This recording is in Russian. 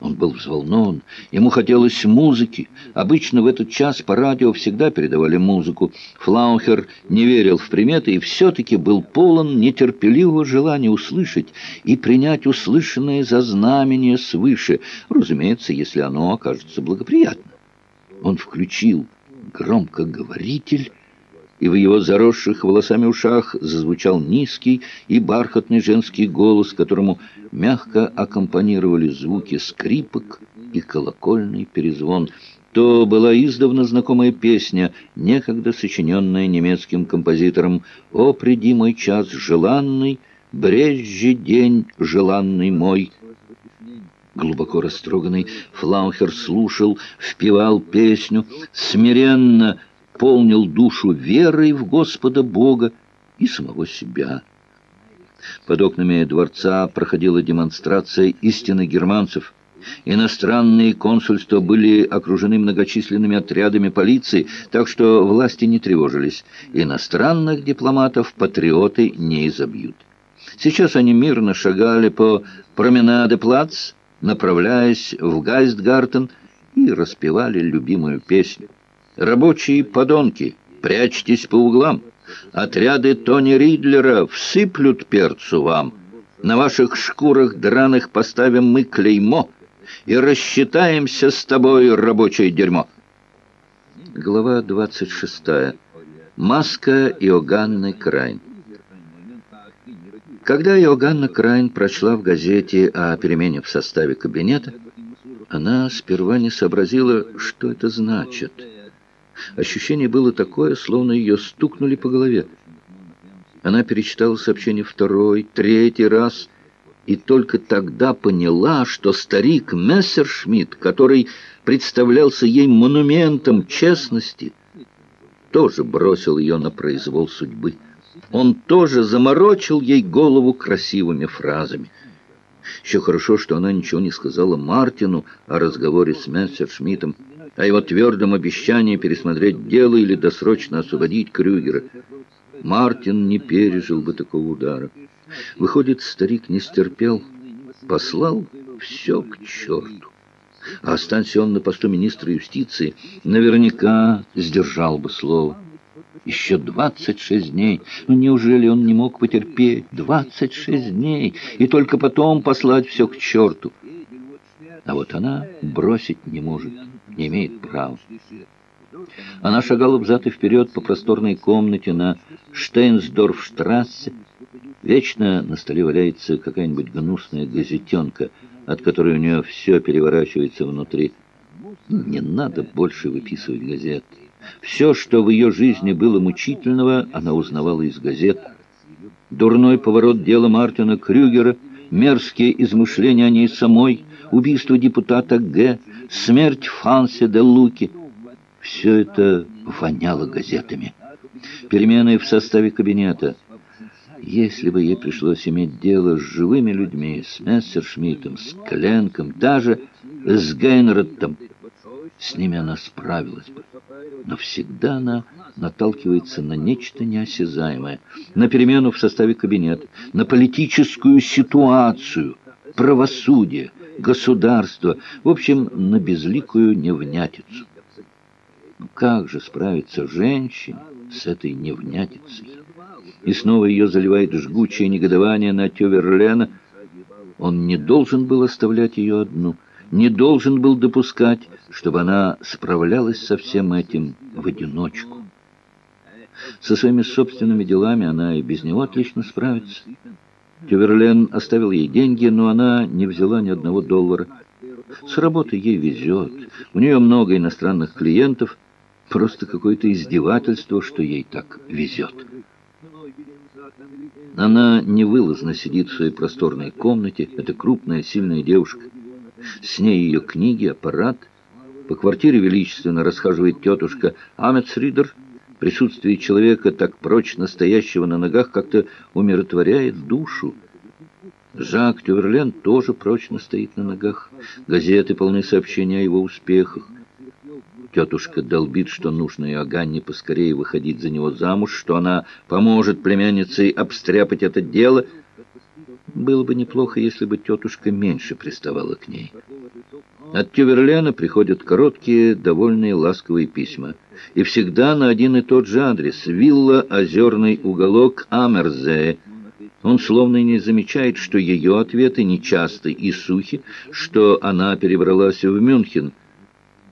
Он был взволнован, ему хотелось музыки. Обычно в этот час по радио всегда передавали музыку. Флаухер не верил в приметы и все-таки был полон нетерпеливого желания услышать и принять услышанное за знамение свыше, разумеется, если оно окажется благоприятно. Он включил громкоговоритель, и в его заросших волосами ушах зазвучал низкий и бархатный женский голос, которому мягко аккомпанировали звуки скрипок и колокольный перезвон. То была издавна знакомая песня, некогда сочиненная немецким композитором «О, приди мой час желанный, брежжи день желанный мой». Глубоко растроганный Флаухер слушал, впевал песню, смиренно полнил душу верой в Господа Бога и самого себя. Под окнами дворца проходила демонстрация истины германцев. Иностранные консульства были окружены многочисленными отрядами полиции, так что власти не тревожились. Иностранных дипломатов патриоты не изобьют. Сейчас они мирно шагали по променаде-плац, направляясь в Гайстгартен, и распевали любимую песню. «Рабочие подонки, прячьтесь по углам! Отряды Тони Ридлера всыплют перцу вам! На ваших шкурах драных поставим мы клеймо и рассчитаемся с тобой, рабочее дерьмо!» Глава 26. Маска Иоганны Крайн. Когда Иоганна Крайн прочла в газете о перемене в составе кабинета, она сперва не сообразила, что это значит. Ощущение было такое, словно ее стукнули по голове. Она перечитала сообщение второй, третий раз и только тогда поняла, что старик Мессершмитт, который представлялся ей монументом честности, тоже бросил ее на произвол судьбы. Он тоже заморочил ей голову красивыми фразами. Еще хорошо, что она ничего не сказала Мартину о разговоре с Мессершмиттом, о его твердом обещании пересмотреть дело или досрочно освободить Крюгера. Мартин не пережил бы такого удара. Выходит, старик не стерпел, послал все к черту. А останься он на посту министра юстиции, наверняка сдержал бы слово. Еще двадцать шесть дней. Ну, неужели он не мог потерпеть? Двадцать шесть дней. И только потом послать все к черту. А вот она бросить не может, не имеет права. Она шагала взад и вперед по просторной комнате на Штейнсдорфштрассе. Вечно на столе валяется какая-нибудь гнусная газетенка, от которой у нее все переворачивается внутри. Не надо больше выписывать газет. Все, что в ее жизни было мучительного, она узнавала из газет. Дурной поворот дела Мартина Крюгера, мерзкие измышления о ней самой, убийство депутата Г., смерть Фансе де Луки. Все это воняло газетами. Перемены в составе кабинета. Если бы ей пришлось иметь дело с живыми людьми, с Мессершмиттом, с Кленком, даже с Гейнреттом, с ними она справилась бы. Но всегда она наталкивается на нечто неосязаемое, на перемену в составе кабинета, на политическую ситуацию, правосудие, государство, в общем, на безликую невнятицу. Ну как же справиться женщине с этой невнятицей? И снова ее заливает жгучее негодование на Тёверлена. Он не должен был оставлять ее одну — не должен был допускать, чтобы она справлялась со всем этим в одиночку. Со своими собственными делами она и без него отлично справится. Тюверлен оставил ей деньги, но она не взяла ни одного доллара. С работы ей везет. У нее много иностранных клиентов. Просто какое-то издевательство, что ей так везет. Она невылазно сидит в своей просторной комнате. Это крупная, сильная девушка. С ней ее книги, аппарат. По квартире величественно расхаживает тетушка Амецридер. Присутствие человека, так прочно стоящего на ногах, как-то умиротворяет душу. Жак Тюверлен тоже прочно стоит на ногах. Газеты полны сообщений о его успехах. Тетушка долбит, что нужно Иоганне поскорее выходить за него замуж, что она поможет племяннице обстряпать это дело — Было бы неплохо, если бы тетушка меньше приставала к ней. От Тюверлена приходят короткие, довольные, ласковые письма. И всегда на один и тот же адрес. Вилла «Озерный уголок» Амерзе. Он словно не замечает, что ее ответы нечасты и сухи, что она перебралась в Мюнхен –